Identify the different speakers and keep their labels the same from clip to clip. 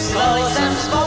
Speaker 1: slowly some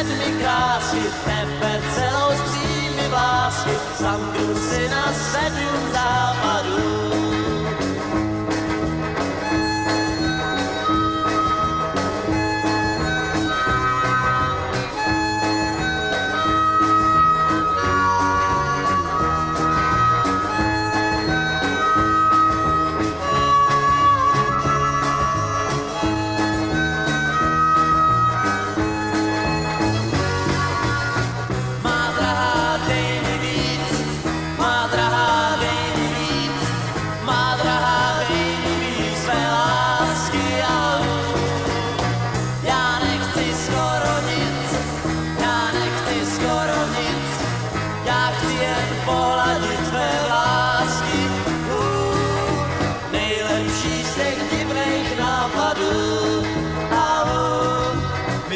Speaker 1: sedmi krásy, tebe celou s přími vlásky, zamknu si na sedm západů.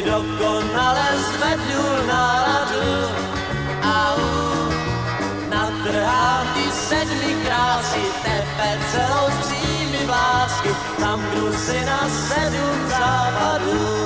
Speaker 1: dokonale zvedl náladu a u na trháky sedmi krásy tepe celou střími vlásky, tam krusi na sedm západů.